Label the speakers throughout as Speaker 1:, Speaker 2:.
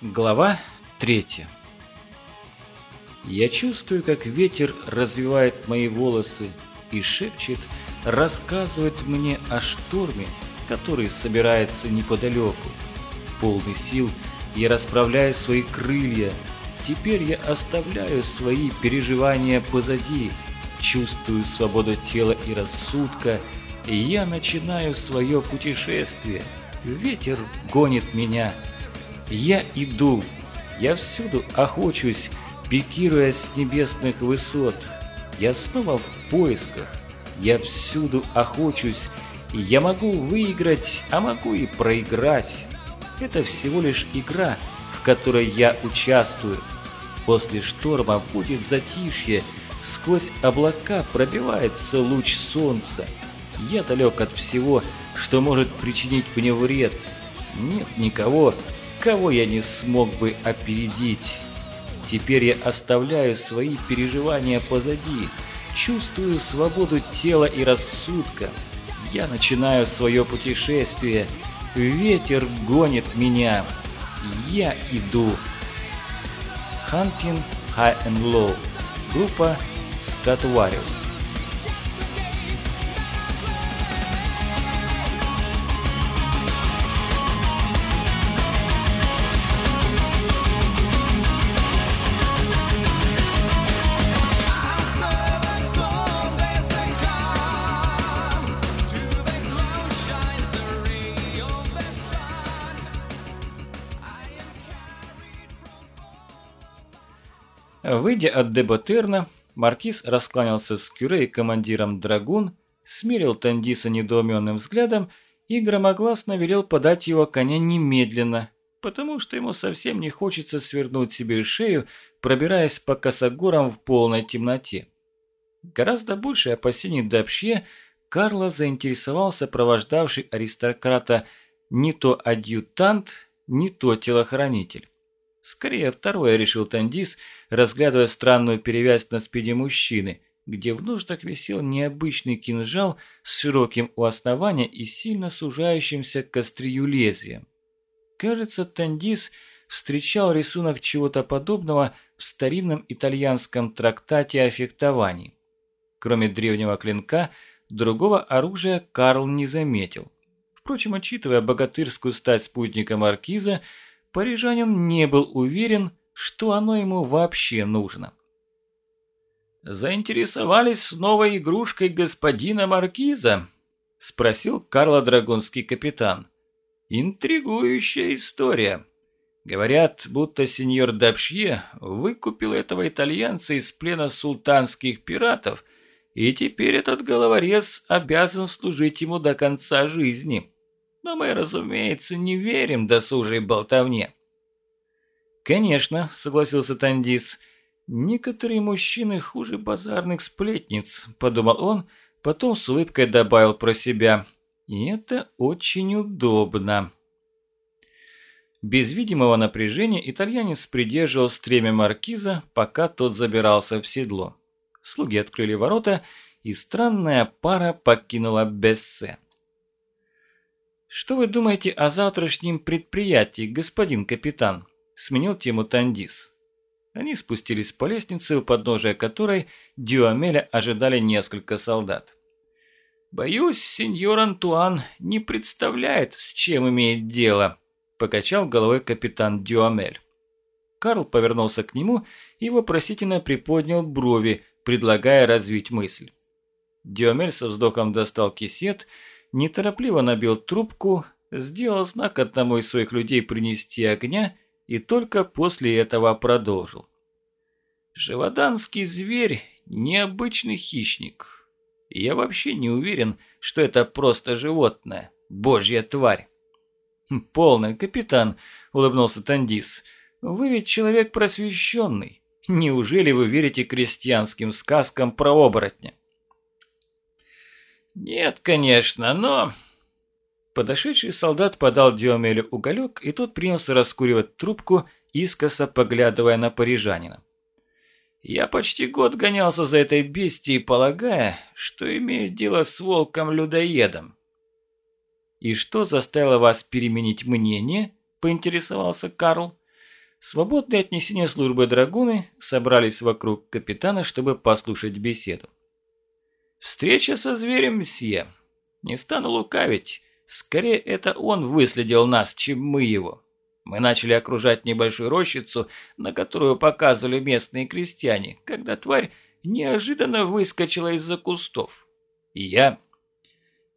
Speaker 1: Глава третья. Я чувствую, как ветер развивает мои волосы и шепчет, рассказывает мне о шторме, который собирается неподалеку. Полный сил я расправляю свои крылья. Теперь я оставляю свои переживания позади, чувствую свободу тела и рассудка, и я начинаю свое путешествие. Ветер гонит меня. Я иду, я всюду охочусь, пикируя с небесных высот. Я снова в поисках, я всюду охочусь, и я могу выиграть, а могу и проиграть. Это всего лишь игра, в которой я участвую. После шторма будет затишье, сквозь облака пробивается луч солнца. Я далек от всего, что может причинить мне вред. Нет никого, кого я не смог бы опередить. Теперь я оставляю свои переживания позади, чувствую свободу тела и рассудка. Я начинаю свое путешествие. Ветер гонит меня. Я иду. Hunting High and Low. Группа Stratovarius. Выйдя от Деботерна, Маркиз раскланялся с Кюре и командиром Драгун, смерил Тандиса недоуменным взглядом и громогласно велел подать его коня немедленно, потому что ему совсем не хочется свернуть себе шею, пробираясь по косогорам в полной темноте. Гораздо больше опасений Дапще Карло заинтересовал сопровождавший аристократа не то адъютант, не то телохранитель. Скорее, второе, решил Тандис, разглядывая странную перевязь на спине мужчины, где в ножнах висел необычный кинжал с широким у основания и сильно сужающимся к острию лезвием. Кажется, Тандис встречал рисунок чего-то подобного в старинном итальянском трактате о фехтовании. Кроме древнего клинка, другого оружия Карл не заметил. Впрочем, учитывая богатырскую стать спутника Маркиза, парижанин не был уверен, что оно ему вообще нужно. «Заинтересовались новой игрушкой господина Маркиза?» – спросил Карло Драгунский капитан. «Интригующая история. Говорят, будто сеньор Дапшье выкупил этого итальянца из плена султанских пиратов, и теперь этот головорез обязан служить ему до конца жизни». Но мы, разумеется, не верим досужей болтовне. Конечно, согласился Тандис. Некоторые мужчины хуже базарных сплетниц, подумал он, потом с улыбкой добавил про себя. И это очень удобно. Без видимого напряжения итальянец придерживал стремя маркиза, пока тот забирался в седло. Слуги открыли ворота, и странная пара покинула Бессе. «Что вы думаете о завтрашнем предприятии, господин капитан?» – сменил тему Тандис. Они спустились по лестнице, у подножия которой Дюамеля ожидали несколько солдат. «Боюсь, сеньор Антуан не представляет, с чем имеет дело», – покачал головой капитан Дюамель. Карл повернулся к нему и вопросительно приподнял брови, предлагая развить мысль. Дюамель со вздохом достал кисет – неторопливо набил трубку, сделал знак одному из своих людей принести огня и только после этого продолжил. Живоданский зверь – необычный хищник. я вообще не уверен, что это просто животное, божья тварь. «Хм, «Полный, капитан», – улыбнулся Тандис. «Вы ведь человек просвещенный. Неужели вы верите крестьянским сказкам про оборотня?» «Нет, конечно, но...» Подошедший солдат подал Диомелю уголек, и тот принялся раскуривать трубку, искоса поглядывая на парижанина. «Я почти год гонялся за этой бестией, полагая, что имею дело с волком-людоедом». «И что заставило вас переменить мнение?» – поинтересовался Карл. Свободные от несения службы драгуны собрались вокруг капитана, чтобы послушать беседу. «Встреча со зверем, мсье. Не стану лукавить. Скорее, это он выследил нас, чем мы его. Мы начали окружать небольшую рощицу, на которую показывали местные крестьяне, когда тварь неожиданно выскочила из-за кустов. И я...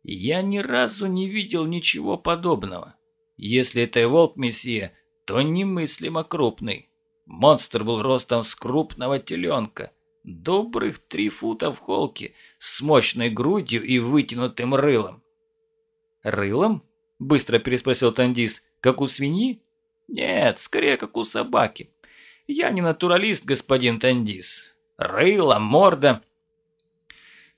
Speaker 1: Я ни разу не видел ничего подобного. Если это и волк месье, то немыслимо крупный. Монстр был ростом с крупного теленка. Добрых три фута в холке, с мощной грудью и вытянутым рылом. «Рылом?» – быстро переспросил Тандис. «Как у свиньи?» «Нет, скорее как у собаки. Я не натуралист, господин Тандис. Рыло, морда...»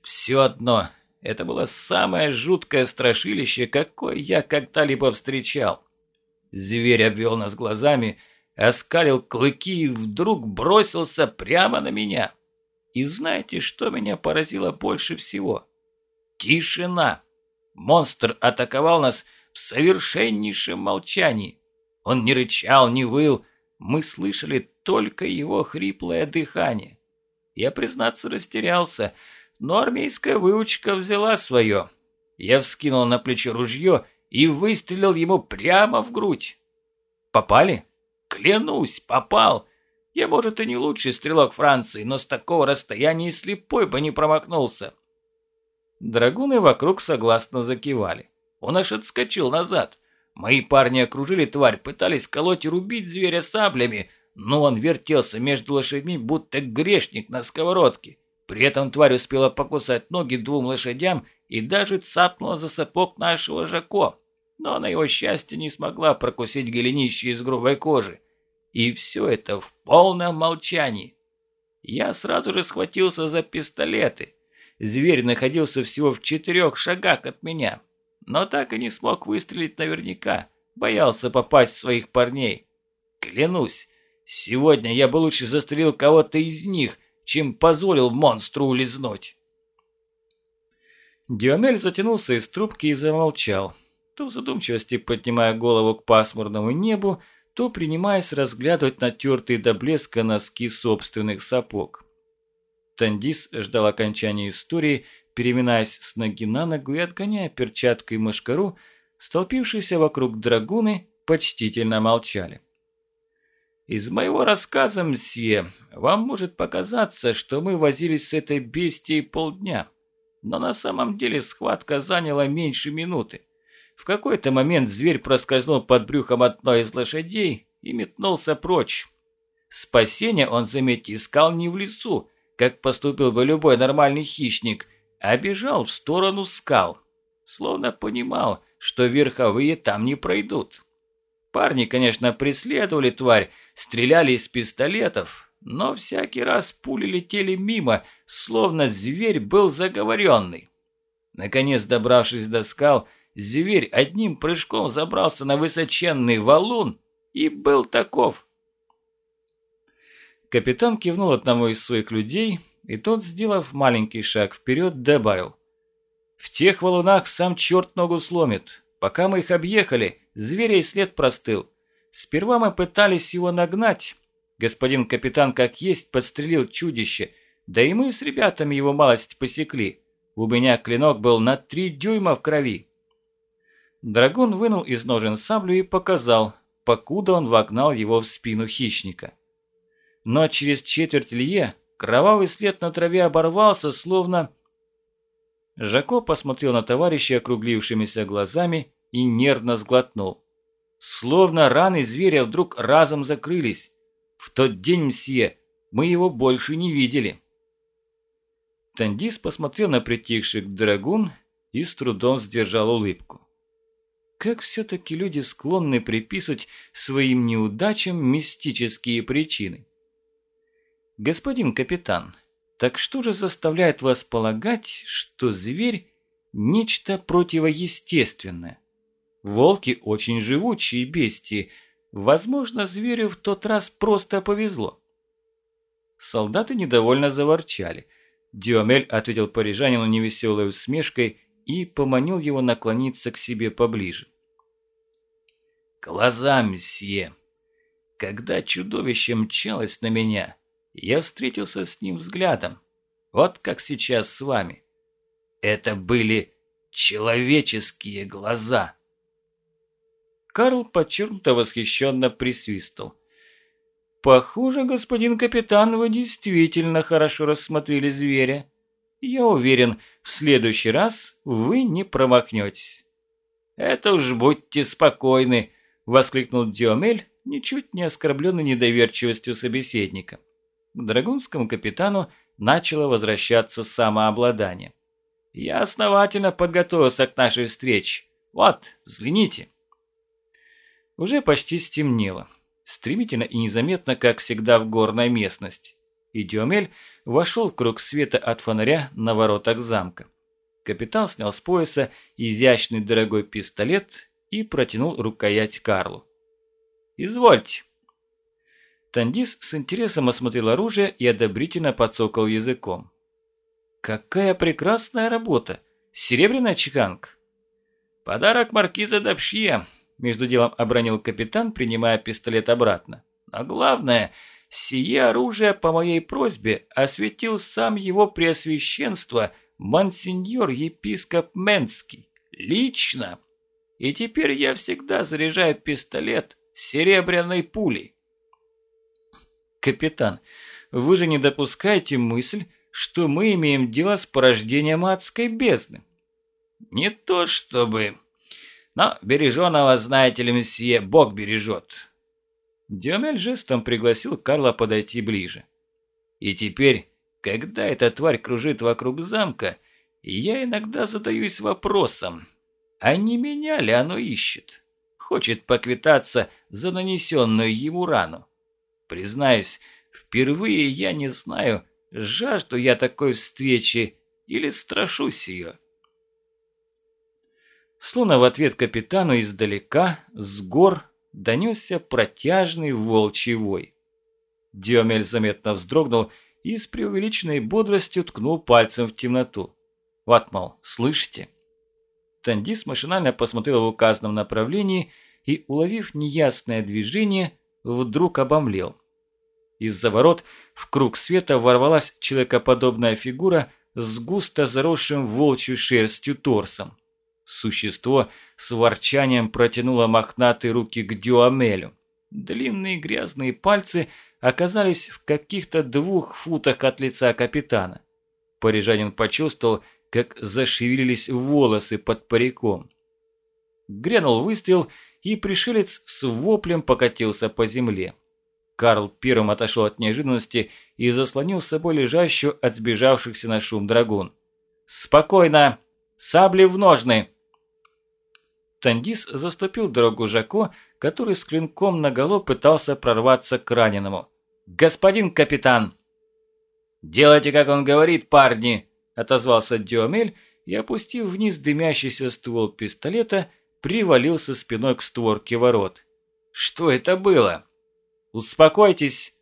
Speaker 1: «Все одно. Это было самое жуткое страшилище, какое я когда-либо встречал. Зверь обвел нас глазами, оскалил клыки и вдруг бросился прямо на меня. И знаете, что меня поразило больше всего? Тишина. Монстр атаковал нас в совершеннейшем молчании. Он не рычал, не выл. Мы слышали только его хриплое дыхание. Я, признаться, растерялся, но армейская выучка взяла свое. Я вскинул на плечо ружье и выстрелил ему прямо в грудь. Попали? Клянусь, попал. Я, может, и не лучший стрелок Франции, но с такого расстояния слепой бы не промахнулся. Драгуны вокруг согласно закивали. Он аж отскочил назад. Мои парни окружили тварь, пытались колоть и рубить зверя саблями, но он вертелся между лошадьми, будто грешник на сковородке. При этом тварь успела покусать ноги двум лошадям и даже цапнула за сапог нашего Жако. Но на его счастье не смогла прокусить голенище из грубой кожи. И все это в полном молчании. Я сразу же схватился за пистолеты. Зверь находился всего в четырех шагах от меня, но так и не смог выстрелить наверняка, боялся попасть в своих парней. Клянусь, сегодня я бы лучше застрелил кого-то из них, чем позволил монстру улизнуть. Дионель затянулся из трубки и замолчал, то в задумчивости поднимая голову к пасмурному небу, то принимаясь разглядывать натертые до блеска носки собственных сапог. Тандис ждал окончания истории, переминаясь с ноги на ногу и отгоняя перчаткой мышкару, столпившиеся вокруг драгуны почтительно молчали. Из моего рассказа, мсье, вам может показаться, что мы возились с этой бестией полдня. Но на самом деле схватка заняла меньше минуты. В какой-то момент зверь проскользнул под брюхом одной из лошадей и метнулся прочь. Спасение он, заметьте, искал не в лесу, как поступил бы любой нормальный хищник, а бежал в сторону скал. Словно понимал, что верховые там не пройдут. Парни, конечно, преследовали тварь, стреляли из пистолетов, но всякий раз пули летели мимо, словно зверь был заговоренный. Наконец, добравшись до скал, зверь одним прыжком забрался на высоченный валун и был таков. Капитан кивнул одному из своих людей, и тот, сделав маленький шаг вперед, добавил. «В тех валунах сам черт ногу сломит. Пока мы их объехали, зверя и след простыл. Сперва мы пытались его нагнать. Господин капитан как есть подстрелил чудище, да и мы с ребятами его малость посекли. У меня клинок был на три дюйма в крови. Драгун вынул из ножен саблю и показал, покуда он вогнал его в спину хищника. Но через четверть лье кровавый след на траве оборвался, словно... Жако посмотрел на товарища округлившимися глазами и нервно сглотнул. Словно раны зверя вдруг разом закрылись. В тот день, мсье, мы его больше не видели. Тандис посмотрел на притихших драгун и с трудом сдержал улыбку. Как все-таки люди склонны приписывать своим неудачам мистические причины. Господин капитан, так что же заставляет вас полагать, что зверь – нечто противоестественное? Волки очень живучие бестии. Возможно, зверю в тот раз просто повезло. Солдаты недовольно заворчали. Диомель ответил парижанину невеселой усмешкой и поманил его наклониться к себе поближе. «Глаза, месье! Когда чудовище мчалось на меня, я встретился с ним взглядом. Вот как сейчас с вами. Это были человеческие глаза. Карл подчеркнуто восхищенно присвистал. «Похоже, господин капитан, вы действительно хорошо рассмотрели зверя. Я уверен, в следующий раз вы не промахнетесь». «Это уж будьте спокойны», – воскликнул Диомель, ничуть не оскорбленный недоверчивостью собеседника. К драгунскому капитану начало возвращаться самообладание. «Я основательно подготовился к нашей встрече. Вот, взгляните». Уже почти стемнело. Стремительно и незаметно, как всегда в горной местности. И Диомель вошел в круг света от фонаря на воротах замка. Капитан снял с пояса изящный дорогой пистолет и протянул рукоять Карлу. «Извольте». Тандис с интересом осмотрел оружие и одобрительно подсокал языком. «Какая прекрасная работа! Серебряная чеканка!» «Подарок маркиза Дапшье», – между делом обронил капитан, принимая пистолет обратно. «Но главное, сие оружие по моей просьбе осветил сам его преосвященство, мансиньор-епископ Менский, лично. И теперь я всегда заряжаю пистолет серебряной пулей». «Капитан, вы же не допускаете мысль, что мы имеем дело с порождением адской бездны?» «Не то чтобы...» Но береженого, знаете ли, месье, Бог бережет. Диомель жестом пригласил Карла подойти ближе. И теперь, когда эта тварь кружит вокруг замка, я иногда задаюсь вопросом, а не меня ли оно ищет? Хочет поквитаться за нанесенную ему рану. Признаюсь, впервые я не знаю, жажду я такой встречи или страшусь ее. Словно в ответ капитану издалека, с гор, донесся протяжный волчий вой. Диомель заметно вздрогнул и с преувеличенной бодростью ткнул пальцем в темноту. «Вот, мол, слышите?» Тандис машинально посмотрел в указанном направлении и, уловив неясное движение, вдруг обомлел. Из-за ворот в круг света ворвалась человекоподобная фигура с густо заросшим волчью шерстью торсом. Существо с ворчанием протянуло мохнатые руки к Дюамелю. Длинные грязные пальцы оказались в каких-то двух футах от лица капитана. Парижанин почувствовал, как зашевелились волосы под париком. Грянул выстрел, и пришелец с воплем покатился по земле. Карл первым отошел от неожиданности и заслонил с собой лежащую от сбежавшихся на шум драгун. «Спокойно! Сабли в ножны!» Тандис заступил дорогу Жако, который с клинком наголо пытался прорваться к раненому. «Господин капитан!» «Делайте, как он говорит, парни!» – отозвался Диомель и, опустив вниз дымящийся ствол пистолета, привалился спиной к створке ворот. «Что это было?» «Успокойтесь!»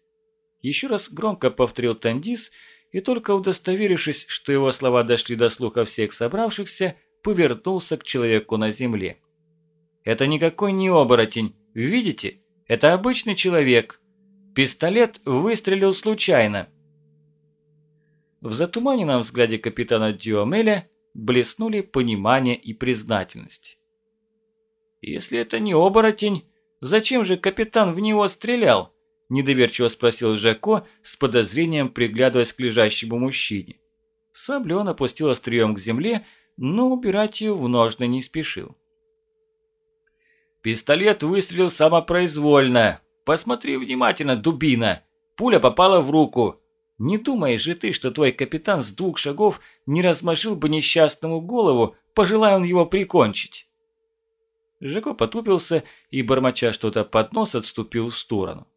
Speaker 1: Еще раз громко повторил Тандис, и только удостоверившись, что его слова дошли до слуха всех собравшихся, повернулся к человеку на земле. Это никакой не оборотень. Видите? Это обычный человек. Пистолет выстрелил случайно. В затуманенном взгляде капитана Дюамеля блеснули понимание и признательность. «Если это не оборотень, зачем же капитан в него стрелял?» – недоверчиво спросил Жако с подозрением, приглядываясь к лежащему мужчине. Саблю он опустил острием к земле, но убирать ее в ножны не спешил. Пистолет выстрелил самопроизвольно. Посмотри внимательно, дубина. Пуля попала в руку. Не думаешь же ты, что твой капитан с двух шагов не размашил бы несчастному голову, пожелая он его прикончить?» Жако потупился и, бормоча что-то под нос, отступил в сторону.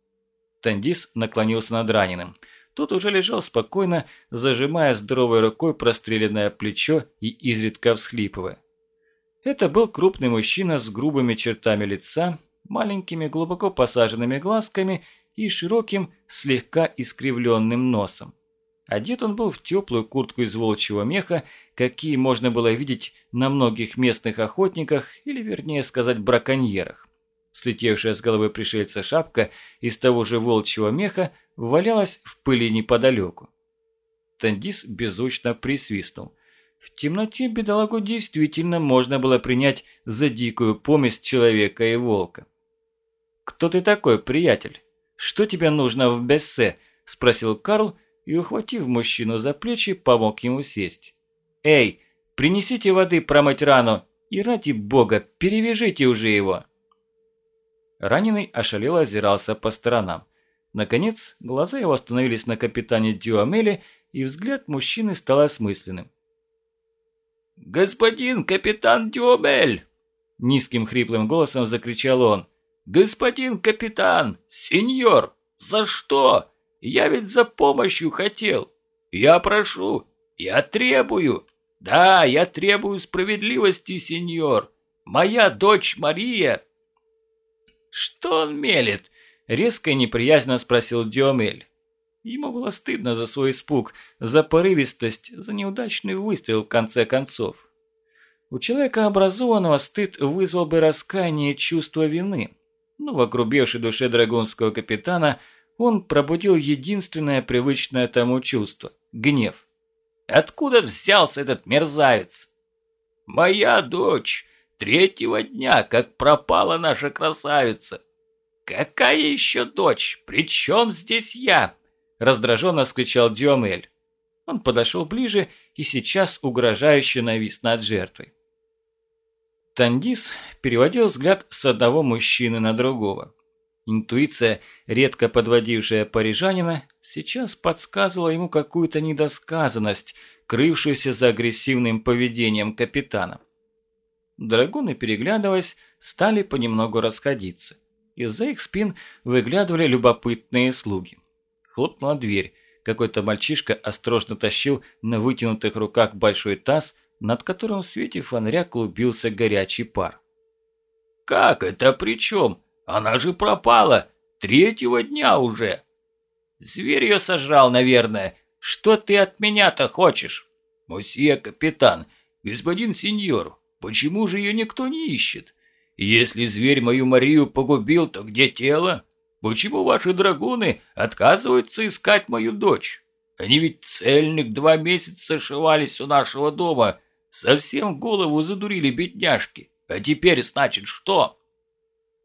Speaker 1: Тандис наклонился над раненым. Тот уже лежал спокойно, зажимая здоровой рукой простреленное плечо и изредка всхлипывая. Это был крупный мужчина с грубыми чертами лица, маленькими глубоко посаженными глазками и широким, слегка искривленным носом. Одет он был в теплую куртку из волчьего меха, какие можно было видеть на многих местных охотниках, или вернее сказать браконьерах. Слетевшая с головы пришельца шапка из того же волчьего меха валялась в пыли неподалеку. Тандис беззвучно присвистнул. В темноте бедолагу действительно можно было принять за дикую помесь человека и волка. «Кто ты такой, приятель? Что тебе нужно в Бессе?» – спросил Карл и, ухватив мужчину за плечи, помог ему сесть. «Эй, принесите воды промыть рану и, ради бога, перевяжите уже его!» Раненый ошалело озирался по сторонам. Наконец, глаза его остановились на капитане Дюамеле, и взгляд мужчины стал осмысленным.
Speaker 2: «Господин капитан Дюамель!» Низким хриплым голосом закричал он. «Господин капитан! Сеньор! За что? Я ведь за помощью хотел! Я прошу! Я требую! Да, я требую справедливости, сеньор! Моя дочь Мария!»
Speaker 1: «Что он мелет?» – резко и неприязненно спросил Диомель. Ему было стыдно за свой испуг, за порывистость, за неудачный выстрел в конце концов. У человека образованного стыд вызвал бы раскаяние чувство вины, но в огрубевшей душе драгунского капитана он пробудил единственное привычное тому чувство – гнев.
Speaker 2: «Откуда взялся этот мерзавец?» «Моя дочь!» Третьего дня, как пропала наша красавица. Какая еще дочь? Причем здесь я? Раздраженно вскричал Дюамель.
Speaker 1: Он подошел ближе и сейчас угрожающе навис над жертвой. Тандис переводил взгляд с одного мужчины на другого. Интуиция, редко подводившая парижанина, сейчас подсказывала ему какую-то недосказанность, крывшуюся за агрессивным поведением капитана. Драгуны, переглядываясь, стали понемногу расходиться. Из-за их спин выглядывали любопытные слуги. Хлопнула дверь. Какой-то мальчишка осторожно тащил на вытянутых руках большой таз, над которым в свете фонаря клубился горячий пар.
Speaker 2: «Как это при чем? Она же пропала! Третьего дня уже!» «Зверь ее сожрал, наверное. Что ты от меня-то хочешь?»
Speaker 1: «Мосье капитан, господин сеньор, Почему же ее никто не ищет? Если зверь мою Марию погубил, то где тело? Почему ваши драгуны отказываются искать мою дочь? Они ведь цельник два месяца шивались у нашего дома. Совсем голову задурили бедняжки. А теперь, значит, что?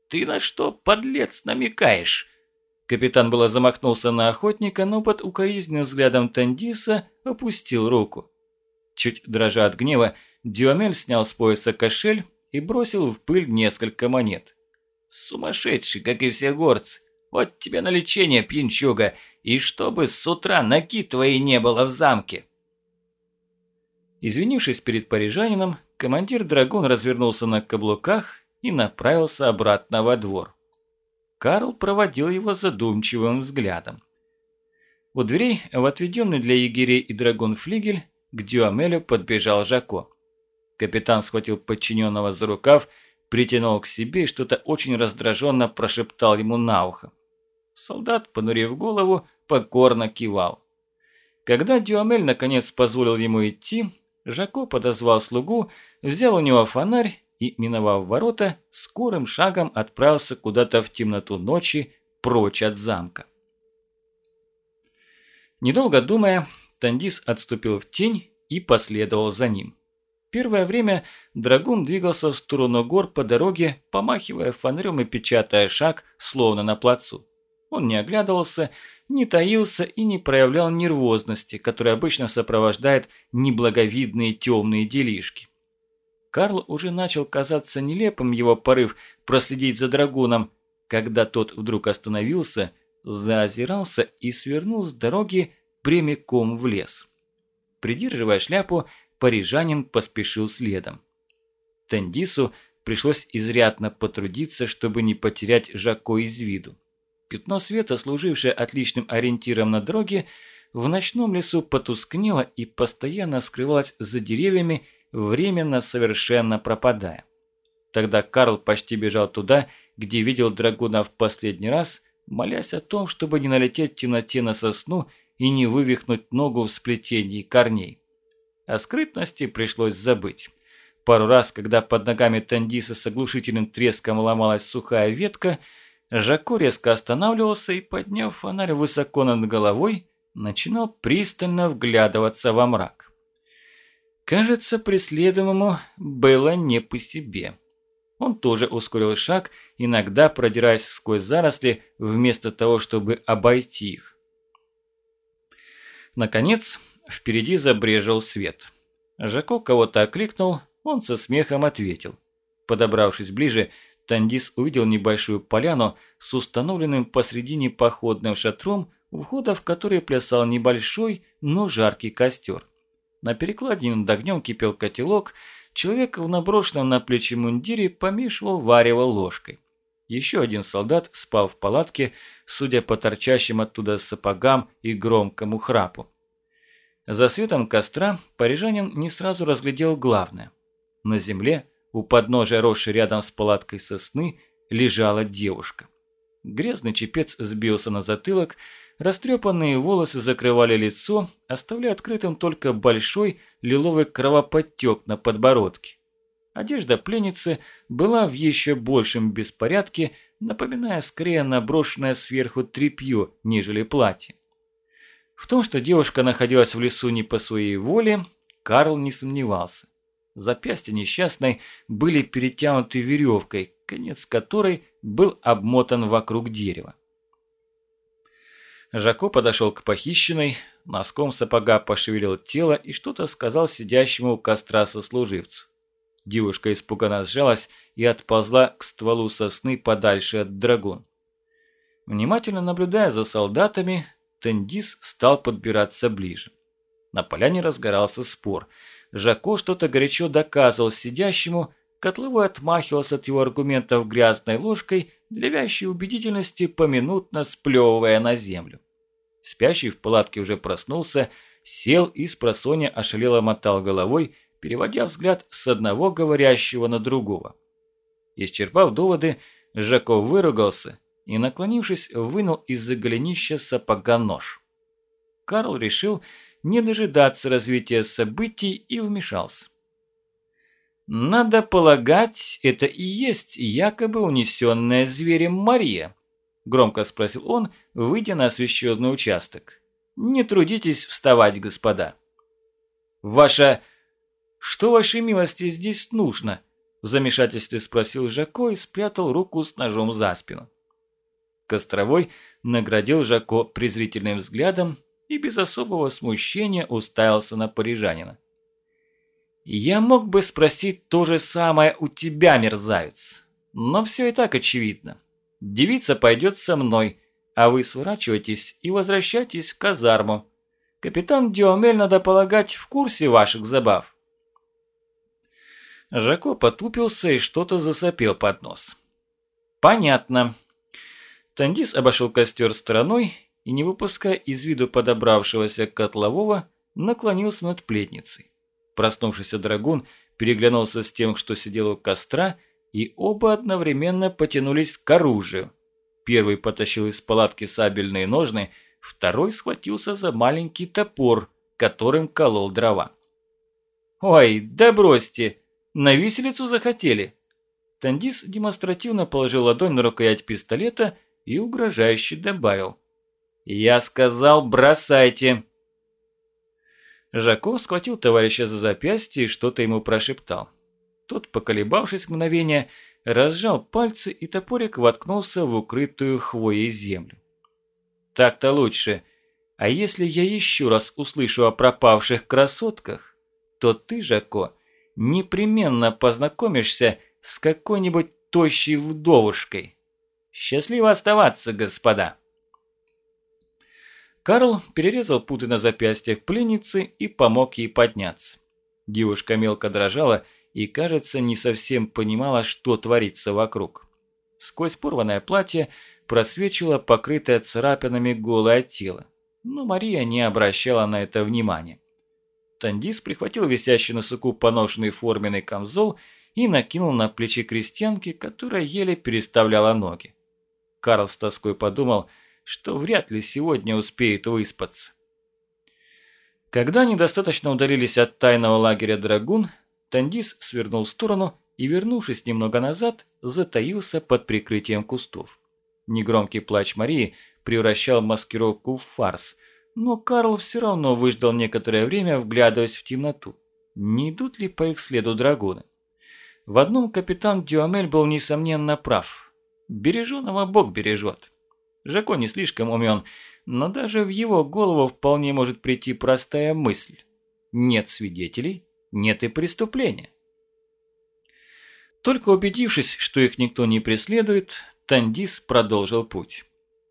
Speaker 2: Ты на что, подлец, намекаешь?
Speaker 1: Капитан было замахнулся на охотника, но под укоризненным взглядом Тандиса опустил руку. Чуть дрожа от гнева, Дюамель снял с пояса кошель и бросил в пыль несколько монет.
Speaker 2: «Сумасшедший, как и все горцы! Вот тебе на лечение, пьянчуга, и чтобы с утра ноги твоей не было в замке!»
Speaker 1: Извинившись перед парижанином, командир Драгун развернулся на каблуках и направился обратно во двор. Карл проводил его задумчивым взглядом. У дверей, в отведенный для егерей и драгун флигель, к Дюамелю подбежал Жако. Капитан схватил подчиненного за рукав, притянул к себе и что-то очень раздраженно прошептал ему на ухо. Солдат, понурив голову, покорно кивал. Когда Дюамель наконец позволил ему идти, Жако подозвал слугу, взял у него фонарь и, миновав ворота, скорым шагом отправился куда-то в темноту ночи прочь от замка. Недолго думая, Тандис отступил в тень и последовал за ним. Первое время драгун двигался в сторону гор по дороге, помахивая фонарем и печатая шаг, словно на плацу. Он не оглядывался, не таился и не проявлял нервозности, которая обычно сопровождает неблаговидные темные делишки. Карл уже начал казаться нелепым его порыв проследить за драгуном, когда тот вдруг остановился, заозирался и свернул с дороги прямиком в лес. Придерживая шляпу, парижанин поспешил следом. Тендису пришлось изрядно потрудиться, чтобы не потерять Жако из виду. Пятно света, служившее отличным ориентиром на дороге, в ночном лесу потускнело и постоянно скрывалось за деревьями, временно совершенно пропадая. Тогда Карл почти бежал туда, где видел драгуна в последний раз, молясь о том, чтобы не налететь в темноте на сосну и не вывихнуть ногу в сплетении корней. О скрытности пришлось забыть. Пару раз, когда под ногами Тандиса с оглушительным треском ломалась сухая ветка, Жако резко останавливался и, подняв фонарь высоко над головой, начинал пристально вглядываться во мрак. Кажется, преследуемому было не по себе. Он тоже ускорил шаг, иногда продираясь сквозь заросли, вместо того, чтобы обойти их. Наконец, впереди забрежил свет. Жако кого-то окликнул, он со смехом ответил. Подобравшись ближе, Тандис увидел небольшую поляну с установленным посредине походным шатром, у входа в который плясал небольшой, но жаркий костер. На перекладине над огнем кипел котелок, человек в наброшенном на плечи мундире помешивал варево ложкой. Еще один солдат спал в палатке, судя по торчащим оттуда сапогам и громкому храпу. За светом костра парижанин не сразу разглядел главное. На земле, у подножия росшей рядом с палаткой сосны, лежала девушка. Грязный чепец сбился на затылок, растрепанные волосы закрывали лицо, оставляя открытым только большой лиловый кровоподтек на подбородке. Одежда пленницы была в еще большем беспорядке, напоминая скорее наброшенное сверху тряпье, нежели платье. В том, что девушка находилась в лесу не по своей воле, Карл не сомневался. Запястья несчастной были перетянуты веревкой, конец которой был обмотан вокруг дерева. Жако подошел к похищенной, носком сапога пошевелил тело и что-то сказал сидящему у костра сослуживцу. Девушка испуганно сжалась и отползла к стволу сосны подальше от драгун. Внимательно наблюдая за солдатами, Тендис стал подбираться ближе. На поляне разгорался спор – Жако что-то горячо доказывал сидящему, Котловой отмахивался от его аргументов грязной ложкой, для вящей убедительности поминутно сплевывая на землю. Спящий в палатке уже проснулся, сел и с просонья ошалело мотал головой, переводя взгляд с одного говорящего на другого. Исчерпав доводы, Жако выругался и, наклонившись, вынул из-за голенища сапога нож. Карл решил, не дожидаться развития событий и вмешался. «Надо полагать, это и есть якобы унесенная зверем Мария», – громко спросил он, выйдя на освещенный участок. «Не трудитесь вставать, господа». «Ваша... Что вашей милости здесь нужно?» – в замешательстве спросил Жако и спрятал руку с ножом за спину. Костровой наградил Жако презрительным взглядом и без особого смущения уставился на парижанина. «Я мог бы спросить то же самое у тебя, мерзавец, но все и так очевидно. Девица пойдет со мной, а вы сворачивайтесь и возвращайтесь в казарму. Капитан Диомель, надо полагать, в курсе ваших забав». Жако потупился и что-то засопел под нос. «Понятно». Тандис обошел костер стороной и, не выпуская из виду подобравшегося котлового, наклонился над плетницей. Проснувшийся драгун переглянулся с тем, что сидел у костра, и оба одновременно потянулись к оружию. Первый потащил из палатки сабельные ножны, второй схватился за маленький топор, которым колол дрова. «Ой, да бросьте! На виселицу захотели!» Тандис демонстративно положил ладонь на рукоять пистолета и угрожающе добавил. «Я сказал, бросайте!» Жако схватил товарища за запястье и что-то ему прошептал. Тот, поколебавшись мгновение, разжал пальцы и топорик воткнулся в укрытую хвоей землю. «Так-то лучше. А если я еще раз услышу о пропавших красотках, то ты, Жако, непременно познакомишься с какой-нибудь тощей вдовушкой. Счастливо оставаться, господа!» Карл перерезал путы на запястьях пленницы и помог ей подняться. Девушка мелко дрожала и, кажется, не совсем понимала, что творится вокруг. Сквозь порванное платье просвечивало покрытое царапинами голое тело, но Мария не обращала на это внимания. Тандис прихватил висящий на суку поношенный форменный камзол и накинул на плечи крестьянки, которая еле переставляла ноги. Карл с тоской подумал, что вряд ли сегодня успеет выспаться. Когда они достаточно удалились от тайного лагеря Драгун, Тандис свернул в сторону и, вернувшись немного назад, затаился под прикрытием кустов. Негромкий плач Марии превращал маскировку в фарс, но Карл все равно выждал некоторое время, вглядываясь в темноту. Не идут ли по их следу драгуны? В одном капитан Дюамель был несомненно прав. Береженого Бог бережет. Жако не слишком умен, но даже в его голову вполне может прийти простая мысль. Нет свидетелей, нет и преступления. Только убедившись, что их никто не преследует, Тандис продолжил путь.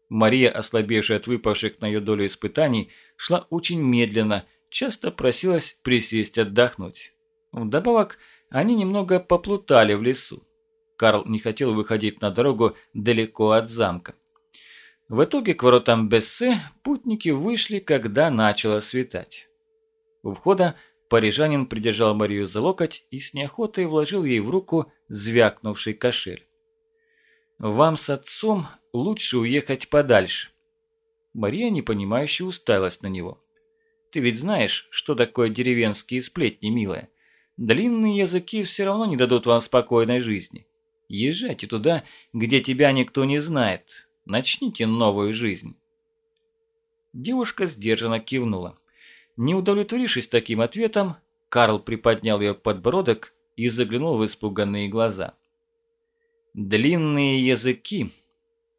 Speaker 1: Мария, ослабевшая от выпавших на ее долю испытаний, шла очень медленно, часто просилась присесть отдохнуть. Вдобавок, они немного поплутали в лесу. Карл не хотел выходить на дорогу далеко от замка. В итоге к воротам Бессе путники вышли, когда начало светать. У входа парижанин придержал Марию за локоть и с неохотой вложил ей в руку звякнувший кошель. «Вам с отцом лучше уехать подальше». Мария непонимающе уставилась на него. «Ты ведь знаешь, что такое деревенские сплетни, милая? Длинные языки все равно не дадут вам спокойной жизни. Езжайте туда, где тебя никто не знает, Начните новую жизнь». Девушка сдержанно кивнула. Не удовлетворившись таким ответом, Карл приподнял ее подбородок и заглянул в испуганные глаза. «Длинные языки,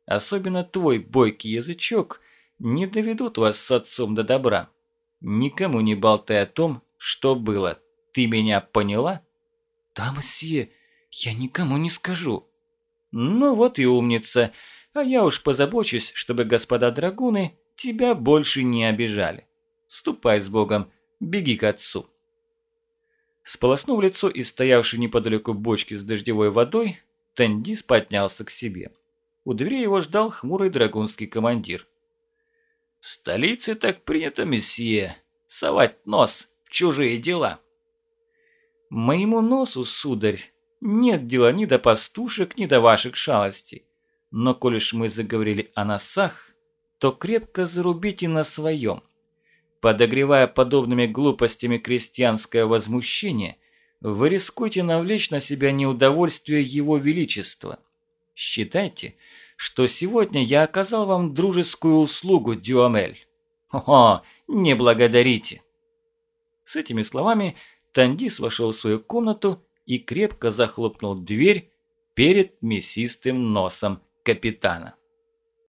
Speaker 1: особенно твой бойкий язычок, не доведут вас с отцом до добра. Никому не болтай о том, что было. Ты меня поняла?»
Speaker 2: «Да, мсье, я никому не скажу».
Speaker 1: «Ну вот и умница а я уж позабочусь, чтобы господа драгуны тебя больше не обижали. Ступай с Богом, беги к отцу». Сполоснув лицо и стоявший неподалеку бочки с дождевой водой, Тендис поднялся к себе. У двери его ждал хмурый драгунский командир. «В столице так принято, месье, совать нос в чужие дела». «Моему носу, сударь, нет дела ни до пастушек, ни до ваших шалостей. Но коль уж мы заговорили о носах, то крепко зарубите на своем. Подогревая подобными глупостями крестьянское возмущение, вы рискуете навлечь на себя неудовольствие Его Величества. Считайте, что сегодня я оказал вам дружескую услугу, Дюамель. О, не благодарите. С этими словами Тандис вошел в свою комнату и крепко захлопнул дверь перед мясистым носом капитана.